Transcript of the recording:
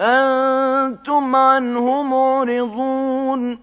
أَنتُمْ عَنْهُ مُعْرِضُونَ